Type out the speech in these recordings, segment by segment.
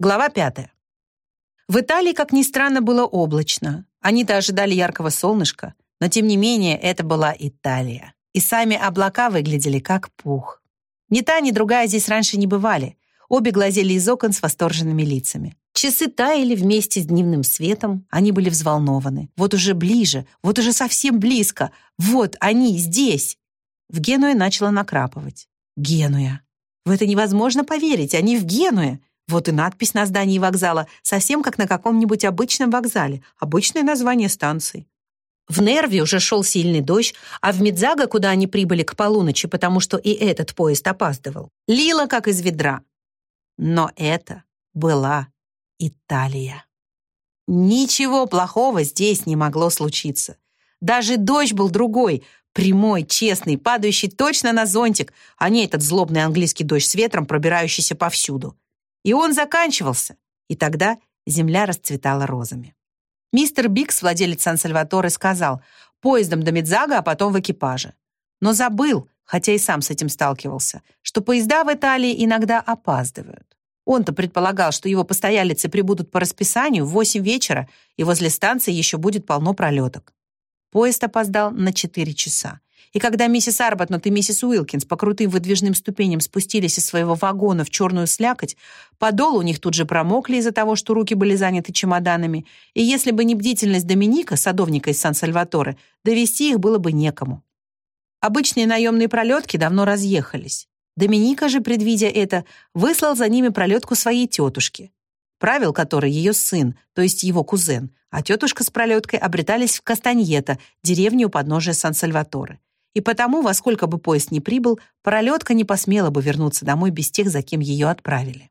Глава пятая. В Италии, как ни странно, было облачно. Они-то ожидали яркого солнышка, но тем не менее это была Италия. И сами облака выглядели как пух. Ни та, ни другая здесь раньше не бывали. Обе глазели из окон с восторженными лицами. Часы таяли вместе с дневным светом, они были взволнованы. Вот уже ближе, вот уже совсем близко. Вот они здесь. В Генуе начало накрапывать. Генуя. В это невозможно поверить, они в Генуе. Вот и надпись на здании вокзала, совсем как на каком-нибудь обычном вокзале. Обычное название станции. В Нерве уже шел сильный дождь, а в Медзаго, куда они прибыли к полуночи, потому что и этот поезд опаздывал, лило как из ведра. Но это была Италия. Ничего плохого здесь не могло случиться. Даже дождь был другой, прямой, честный, падающий точно на зонтик, а не этот злобный английский дождь с ветром, пробирающийся повсюду. И он заканчивался, и тогда земля расцветала розами. Мистер Бикс, владелец Сан-Сальваторе, сказал «поездом до Медзага, а потом в экипаже». Но забыл, хотя и сам с этим сталкивался, что поезда в Италии иногда опаздывают. Он-то предполагал, что его постоялицы прибудут по расписанию в 8 вечера, и возле станции еще будет полно пролеток. Поезд опоздал на 4 часа. И когда миссис Арбатнот и миссис Уилкинс по крутым выдвижным ступеням спустились из своего вагона в черную слякоть, подол у них тут же промокли из-за того, что руки были заняты чемоданами, и если бы не бдительность Доминика, садовника из Сан-Сальваторе, довести их было бы некому. Обычные наемные пролетки давно разъехались. Доминика же, предвидя это, выслал за ними пролетку своей тетушки, правил которой ее сын, то есть его кузен, а тетушка с пролеткой обретались в Кастаньета, деревне у подножия Сан-Сальваторе и потому, во сколько бы поезд ни прибыл, пролетка не посмела бы вернуться домой без тех, за кем ее отправили.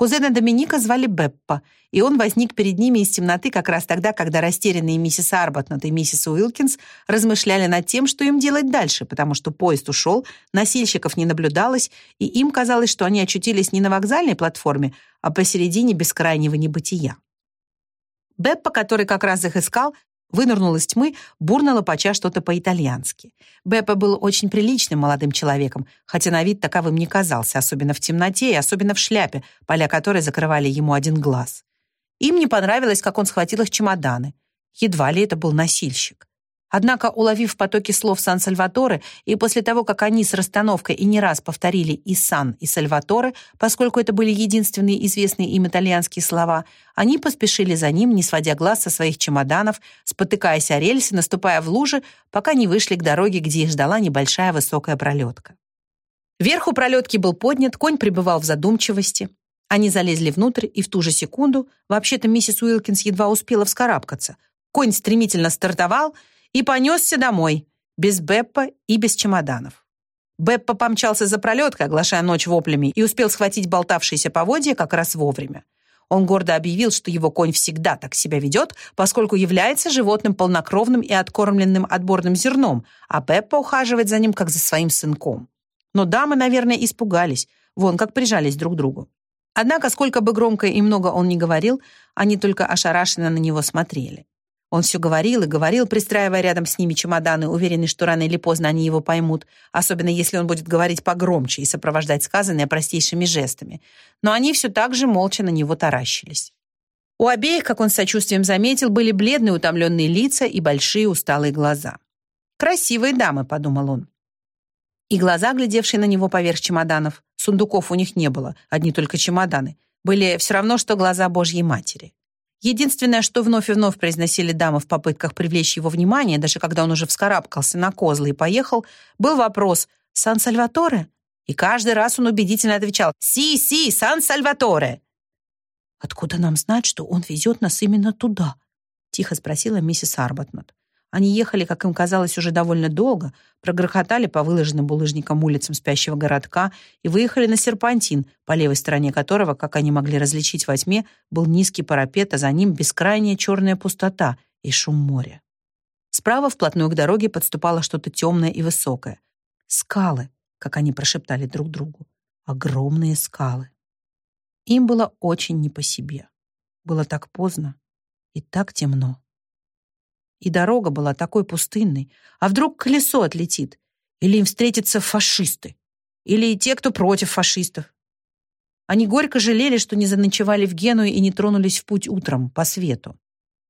Кузена Доминика звали Беппа, и он возник перед ними из темноты как раз тогда, когда растерянные миссис Арбатнот и миссис Уилкинс размышляли над тем, что им делать дальше, потому что поезд ушел, носильщиков не наблюдалось, и им казалось, что они очутились не на вокзальной платформе, а посередине бескрайнего небытия. Беппа, который как раз их искал, Вынырнул из тьмы, бурно лопача что-то по-итальянски. Беппа был очень приличным молодым человеком, хотя на вид таковым не казался, особенно в темноте и особенно в шляпе, поля которой закрывали ему один глаз. Им не понравилось, как он схватил их чемоданы. Едва ли это был носильщик. Однако, уловив потоки слов Сан-Сальваторе, и после того, как они с расстановкой и не раз повторили и «Сан», и «Сальваторе», поскольку это были единственные известные им итальянские слова, они поспешили за ним, не сводя глаз со своих чемоданов, спотыкаясь о рельсы, наступая в лужи, пока не вышли к дороге, где их ждала небольшая высокая пролетка. Верху пролетки был поднят, конь пребывал в задумчивости. Они залезли внутрь, и в ту же секунду, вообще-то миссис Уилкинс едва успела вскарабкаться, конь стремительно стартовал — и понесся домой, без Беппа и без чемоданов. Беппа помчался за пролеткой, оглашая ночь воплями, и успел схватить болтавшиеся поводья как раз вовремя. Он гордо объявил, что его конь всегда так себя ведет, поскольку является животным полнокровным и откормленным отборным зерном, а Беппа ухаживает за ним, как за своим сынком. Но дамы, наверное, испугались, вон как прижались друг к другу. Однако, сколько бы громко и много он ни говорил, они только ошарашенно на него смотрели. Он все говорил и говорил, пристраивая рядом с ними чемоданы, уверенный, что рано или поздно они его поймут, особенно если он будет говорить погромче и сопровождать сказанное простейшими жестами. Но они все так же молча на него таращились. У обеих, как он с сочувствием заметил, были бледные утомленные лица и большие усталые глаза. «Красивые дамы», — подумал он. И глаза, глядевшие на него поверх чемоданов, сундуков у них не было, одни только чемоданы, были все равно, что глаза Божьей Матери. Единственное, что вновь и вновь произносили дамы в попытках привлечь его внимание, даже когда он уже вскарабкался на козлы и поехал, был вопрос «Сан-Сальваторе?» И каждый раз он убедительно отвечал «Си, си, Сан-Сальваторе!» «Откуда нам знать, что он везет нас именно туда?» — тихо спросила миссис Арбатнот. Они ехали, как им казалось, уже довольно долго, прогрохотали по выложенным булыжникам улицам спящего городка и выехали на серпантин, по левой стороне которого, как они могли различить во тьме, был низкий парапет, а за ним бескрайняя черная пустота и шум моря. Справа вплотную к дороге подступало что-то темное и высокое. Скалы, как они прошептали друг другу. Огромные скалы. Им было очень не по себе. Было так поздно и так темно. И дорога была такой пустынной. А вдруг колесо отлетит? Или им встретятся фашисты? Или те, кто против фашистов? Они горько жалели, что не заночевали в Генуе и не тронулись в путь утром, по свету.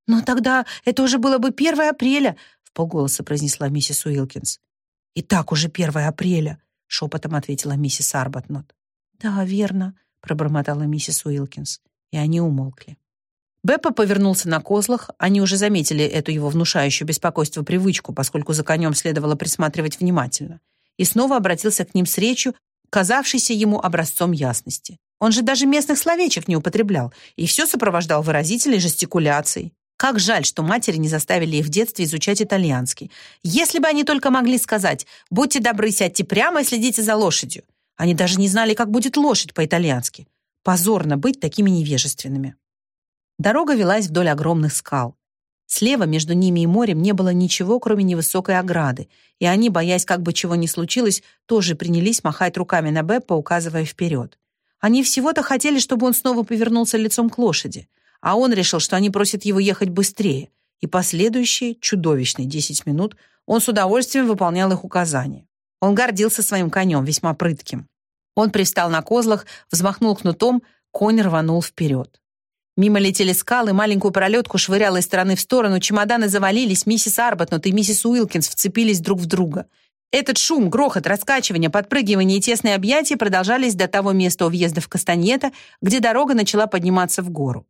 «Но тогда это уже было бы 1 апреля», — в полголоса произнесла миссис Уилкинс. «И так уже 1 апреля», — шепотом ответила миссис Арбатнот. «Да, верно», — пробормотала миссис Уилкинс, и они умолкли. Беппа повернулся на козлах, они уже заметили эту его внушающую беспокойство привычку, поскольку за конем следовало присматривать внимательно, и снова обратился к ним с речью, казавшейся ему образцом ясности. Он же даже местных словечек не употреблял и все сопровождал выразительной жестикуляцией. Как жаль, что матери не заставили их в детстве изучать итальянский. Если бы они только могли сказать «Будьте добры, сядьте прямо и следите за лошадью». Они даже не знали, как будет лошадь по-итальянски. Позорно быть такими невежественными. Дорога велась вдоль огромных скал. Слева между ними и морем не было ничего, кроме невысокой ограды, и они, боясь, как бы чего ни случилось, тоже принялись махать руками на Беппа, указывая вперед. Они всего-то хотели, чтобы он снова повернулся лицом к лошади, а он решил, что они просят его ехать быстрее, и последующие, чудовищные десять минут, он с удовольствием выполнял их указания. Он гордился своим конем, весьма прытким. Он пристал на козлах, взмахнул кнутом, конь рванул вперед. Мимо летели скалы, маленькую пролетку швыряло из стороны в сторону, чемоданы завалились, миссис Арбатнут и миссис Уилкинс вцепились друг в друга. Этот шум, грохот, раскачивание, подпрыгивание и тесные объятия продолжались до того места у въезда в Кастаньета, где дорога начала подниматься в гору.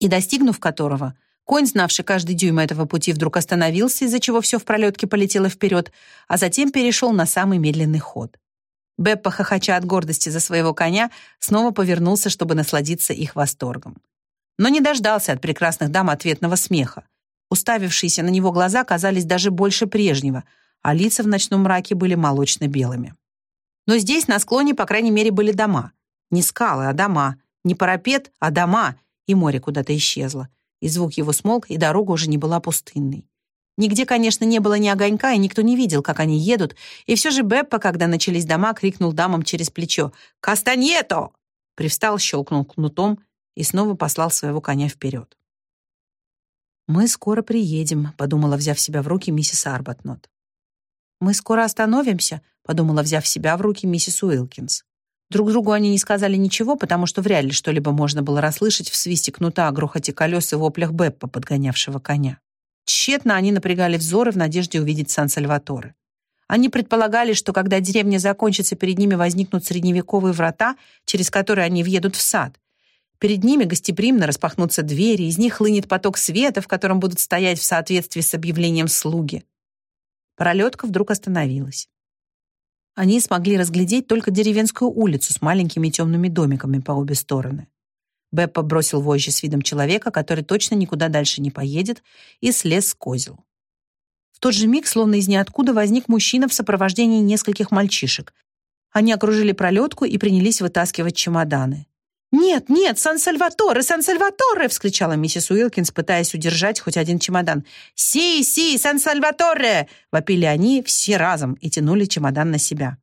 И достигнув которого, конь, знавший каждый дюйм этого пути, вдруг остановился, из-за чего все в пролетке полетело вперед, а затем перешел на самый медленный ход. Беппа, хохоча от гордости за своего коня, снова повернулся, чтобы насладиться их восторгом. Но не дождался от прекрасных дам ответного смеха. Уставившиеся на него глаза казались даже больше прежнего, а лица в ночном мраке были молочно-белыми. Но здесь, на склоне, по крайней мере, были дома. Не скалы, а дома. Не парапет, а дома. И море куда-то исчезло. И звук его смолк, и дорога уже не была пустынной. Нигде, конечно, не было ни огонька, и никто не видел, как они едут. И все же Беппа, когда начались дома, крикнул дамам через плечо «Кастаньето!» Привстал, щелкнул кнутом и снова послал своего коня вперед. «Мы скоро приедем», — подумала, взяв себя в руки миссис Арбатнот. «Мы скоро остановимся», — подумала, взяв себя в руки миссис Уилкинс. Друг другу они не сказали ничего, потому что вряд ли что-либо можно было расслышать в свисте кнута, грохоте колес и воплях Беппа, подгонявшего коня. Тщетно они напрягали взоры в надежде увидеть Сан-Сальваторе. Они предполагали, что когда деревня закончится, перед ними возникнут средневековые врата, через которые они въедут в сад. Перед ними гостеприимно распахнутся двери, из них хлынет поток света, в котором будут стоять в соответствии с объявлением слуги. Пролетка вдруг остановилась. Они смогли разглядеть только деревенскую улицу с маленькими темными домиками по обе стороны. Беппа бросил вожжи с видом человека, который точно никуда дальше не поедет, и слез с козел. В тот же миг, словно из ниоткуда, возник мужчина в сопровождении нескольких мальчишек. Они окружили пролетку и принялись вытаскивать чемоданы. «Нет, нет, Сан-Сальваторе, Сан-Сальваторе!» — вскричала миссис Уилкинс, пытаясь удержать хоть один чемодан. «Си, си, Сан-Сальваторе!» — вопили они все разом и тянули чемодан на себя.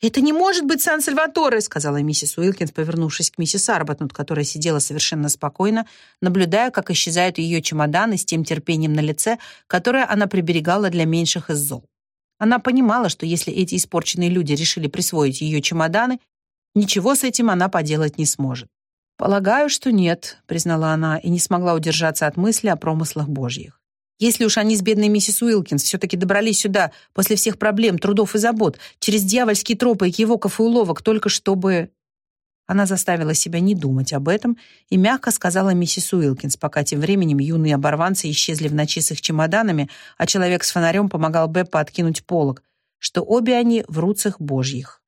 «Это не может быть Сан-Сальваторе», сказала миссис Уилкинс, повернувшись к миссис Арбатнут, которая сидела совершенно спокойно, наблюдая, как исчезают ее чемоданы с тем терпением на лице, которое она приберегала для меньших из зол. Она понимала, что если эти испорченные люди решили присвоить ее чемоданы, ничего с этим она поделать не сможет. «Полагаю, что нет», — признала она и не смогла удержаться от мысли о промыслах Божьих. Если уж они с бедной миссис Уилкинс все-таки добрались сюда после всех проблем, трудов и забот, через дьявольские тропы, кивоков и уловок, только чтобы... Она заставила себя не думать об этом и мягко сказала миссис Уилкинс, пока тем временем юные оборванцы исчезли в ночи с их чемоданами, а человек с фонарем помогал Беппа откинуть полог, что обе они в руцах божьих.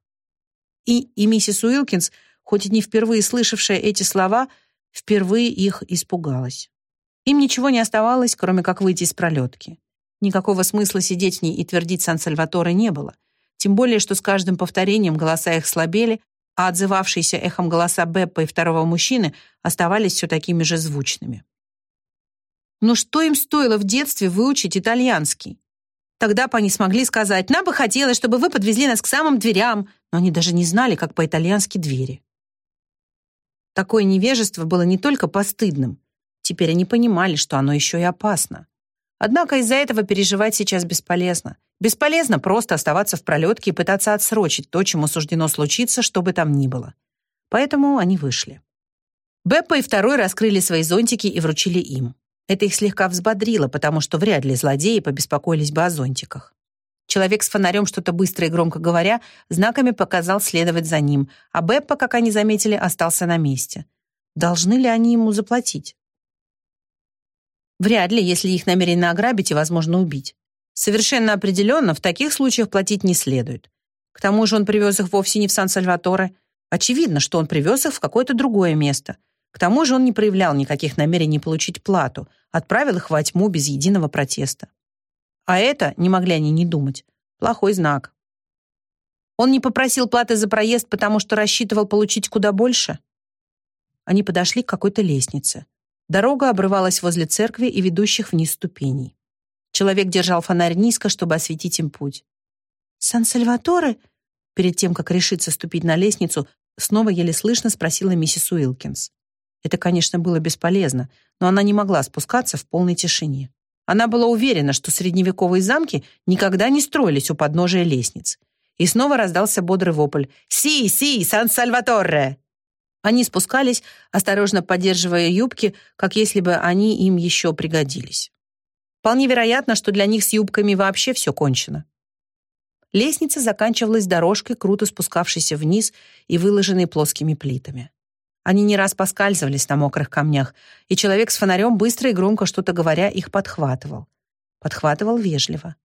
И, и миссис Уилкинс, хоть и не впервые слышавшая эти слова, впервые их испугалась. Им ничего не оставалось, кроме как выйти из пролетки. Никакого смысла сидеть в ней и твердить Сан-Сальваторе не было. Тем более, что с каждым повторением голоса их слабели, а отзывавшиеся эхом голоса Беппа и второго мужчины оставались все такими же звучными. Но что им стоило в детстве выучить итальянский? Тогда бы они смогли сказать, «Нам бы хотелось, чтобы вы подвезли нас к самым дверям», но они даже не знали, как по-итальянски двери. Такое невежество было не только постыдным, Теперь они понимали, что оно еще и опасно. Однако из-за этого переживать сейчас бесполезно. Бесполезно просто оставаться в пролетке и пытаться отсрочить то, чему суждено случиться, что бы там ни было. Поэтому они вышли. Беппа и второй раскрыли свои зонтики и вручили им. Это их слегка взбодрило, потому что вряд ли злодеи побеспокоились бы о зонтиках. Человек с фонарем, что-то быстро и громко говоря, знаками показал следовать за ним, а Беппа, как они заметили, остался на месте. Должны ли они ему заплатить? Вряд ли, если их намерены ограбить и, возможно, убить. Совершенно определенно, в таких случаях платить не следует. К тому же он привез их вовсе не в Сан-Сальваторе. Очевидно, что он привез их в какое-то другое место. К тому же он не проявлял никаких намерений получить плату, отправил их во тьму без единого протеста. А это, не могли они не думать, плохой знак. Он не попросил платы за проезд, потому что рассчитывал получить куда больше? Они подошли к какой-то лестнице. Дорога обрывалась возле церкви и ведущих вниз ступеней. Человек держал фонарь низко, чтобы осветить им путь. «Сан-Сальваторе?» Перед тем, как решиться ступить на лестницу, снова еле слышно спросила миссис Уилкинс. Это, конечно, было бесполезно, но она не могла спускаться в полной тишине. Она была уверена, что средневековые замки никогда не строились у подножия лестниц. И снова раздался бодрый вопль «Си, си, Сан-Сальваторе!» Они спускались, осторожно поддерживая юбки, как если бы они им еще пригодились. Вполне вероятно, что для них с юбками вообще все кончено. Лестница заканчивалась дорожкой, круто спускавшейся вниз и выложенной плоскими плитами. Они не раз поскальзывались на мокрых камнях, и человек с фонарем, быстро и громко что-то говоря, их подхватывал. Подхватывал вежливо.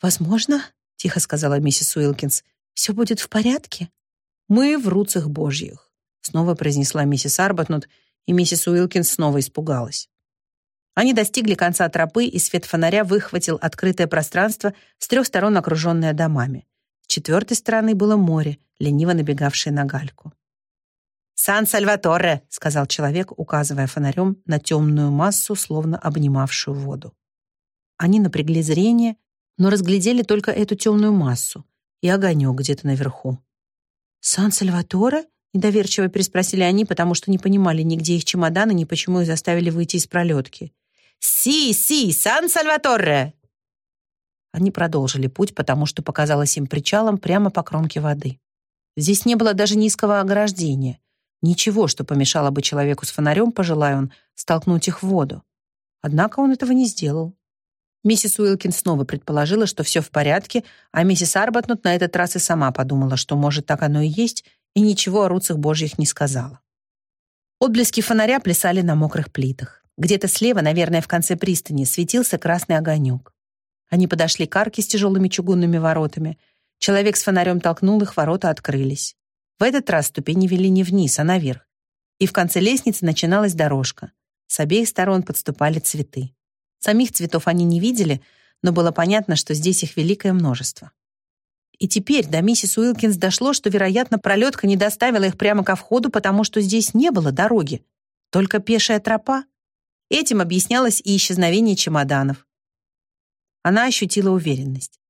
«Возможно, — тихо сказала миссис Уилкинс, — все будет в порядке? Мы в руцах божьих снова произнесла миссис Арбатнут, и миссис Уилкинс снова испугалась. Они достигли конца тропы, и свет фонаря выхватил открытое пространство с трех сторон, окруженное домами. С четвертой стороны было море, лениво набегавшее на гальку. «Сан-Сальваторе!» — сказал человек, указывая фонарем на темную массу, словно обнимавшую воду. Они напрягли зрение, но разглядели только эту темную массу и огонек где-то наверху. «Сан-Сальваторе?» Недоверчиво переспросили они, потому что не понимали ни где их чемоданы, ни почему их заставили выйти из пролетки. «Си, си, Сан-Сальваторе!» Они продолжили путь, потому что показалось им причалом прямо по кромке воды. Здесь не было даже низкого ограждения. Ничего, что помешало бы человеку с фонарем, пожелая он, столкнуть их в воду. Однако он этого не сделал. Миссис Уилкин снова предположила, что все в порядке, а миссис Арбатнут на этот раз и сама подумала, что, может, так оно и есть, и ничего о руцах божьих не сказала. Отблески фонаря плясали на мокрых плитах. Где-то слева, наверное, в конце пристани, светился красный огонек. Они подошли к арке с тяжелыми чугунными воротами. Человек с фонарем толкнул их, ворота открылись. В этот раз ступени вели не вниз, а наверх. И в конце лестницы начиналась дорожка. С обеих сторон подступали цветы. Самих цветов они не видели, но было понятно, что здесь их великое множество. И теперь до миссис Уилкинс дошло, что, вероятно, пролетка не доставила их прямо ко входу, потому что здесь не было дороги, только пешая тропа. Этим объяснялось и исчезновение чемоданов. Она ощутила уверенность.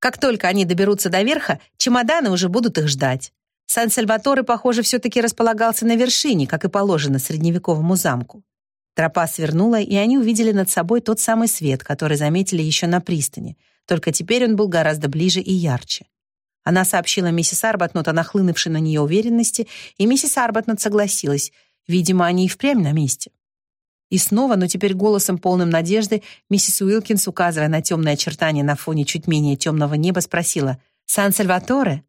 Как только они доберутся до верха, чемоданы уже будут их ждать. Сан-Сальваторе, похоже, все-таки располагался на вершине, как и положено средневековому замку. Тропа свернула, и они увидели над собой тот самый свет, который заметили еще на пристани, только теперь он был гораздо ближе и ярче. Она сообщила миссис Арбатнот о нахлынувшей на нее уверенности, и миссис Арбатнот согласилась. Видимо, они и впрямь на месте. И снова, но теперь голосом полным надежды, миссис Уилкинс, указывая на темные очертания на фоне чуть менее темного неба, спросила «Сан-Сальваторе?»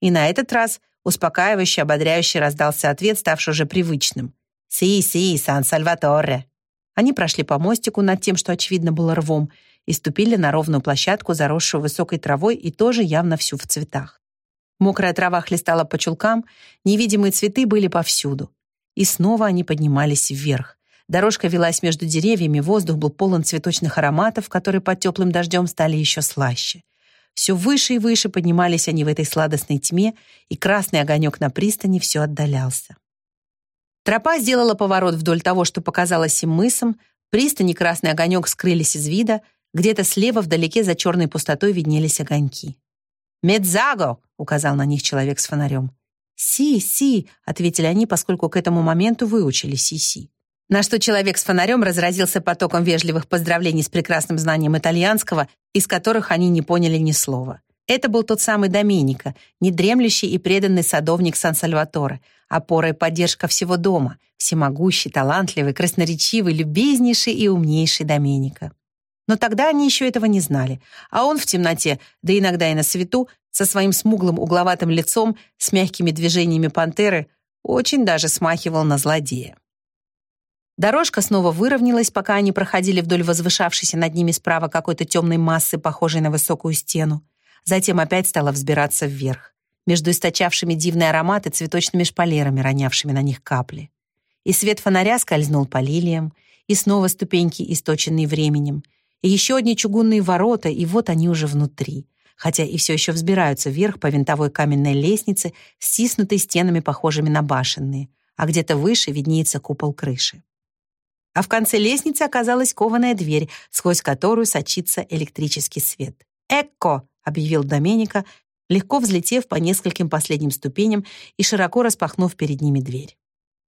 И на этот раз успокаивающе, ободряюще раздался ответ, ставший уже привычным. «Си, си, Сан-Сальваторе». Они прошли по мостику над тем, что, очевидно, было рвом, и ступили на ровную площадку, заросшую высокой травой и тоже явно всю в цветах. Мокрая трава хлестала по чулкам, невидимые цветы были повсюду. И снова они поднимались вверх. Дорожка велась между деревьями, воздух был полон цветочных ароматов, которые под теплым дождем стали еще слаще. Все выше и выше поднимались они в этой сладостной тьме, и красный огонек на пристани все отдалялся. Тропа сделала поворот вдоль того, что показалось им мысом, пристани красный огонек скрылись из вида, где-то слева вдалеке за черной пустотой виднелись огоньки. «Медзаго!» — указал на них человек с фонарем. «Си, си!» — ответили они, поскольку к этому моменту выучили си-си. На что человек с фонарем разразился потоком вежливых поздравлений с прекрасным знанием итальянского, из которых они не поняли ни слова. Это был тот самый Доминика, недремлющий и преданный садовник Сан-Сальваторе, опора и поддержка всего дома, всемогущий, талантливый, красноречивый, любезнейший и умнейший Доминика. Но тогда они еще этого не знали, а он в темноте, да иногда и на свету, со своим смуглым угловатым лицом, с мягкими движениями пантеры, очень даже смахивал на злодея. Дорожка снова выровнялась, пока они проходили вдоль возвышавшейся над ними справа какой-то темной массы, похожей на высокую стену затем опять стала взбираться вверх, между источавшими дивные ароматы цветочными шпалерами, ронявшими на них капли. И свет фонаря скользнул по лилиям, и снова ступеньки, источенные временем, еще одни чугунные ворота, и вот они уже внутри, хотя и все еще взбираются вверх по винтовой каменной лестнице, стиснутой стенами, похожими на башенные, а где-то выше виднеется купол крыши. А в конце лестницы оказалась кованая дверь, сквозь которую сочится электрический свет. «Экко!» объявил Доменика, легко взлетев по нескольким последним ступеням и широко распахнув перед ними дверь.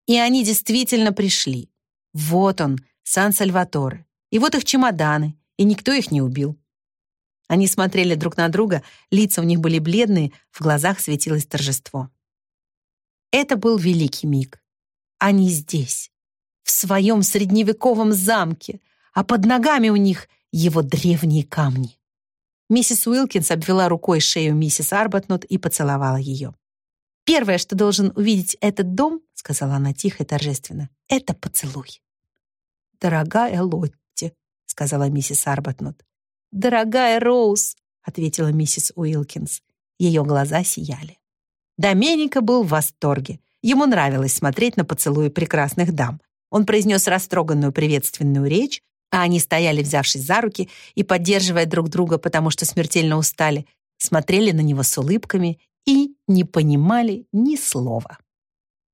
И они действительно пришли. Вот он, Сан-Сальваторе. И вот их чемоданы, и никто их не убил. Они смотрели друг на друга, лица у них были бледные, в глазах светилось торжество. Это был великий миг. Они здесь, в своем средневековом замке, а под ногами у них его древние камни. Миссис Уилкинс обвела рукой шею миссис Арбатнот и поцеловала ее. «Первое, что должен увидеть этот дом, — сказала она тихо и торжественно, — это поцелуй». «Дорогая Лотти», — сказала миссис Арбатнот. «Дорогая Роуз», — ответила миссис Уилкинс. Ее глаза сияли. Доменика был в восторге. Ему нравилось смотреть на поцелуи прекрасных дам. Он произнес растроганную приветственную речь, а они стояли, взявшись за руки и поддерживая друг друга, потому что смертельно устали, смотрели на него с улыбками и не понимали ни слова.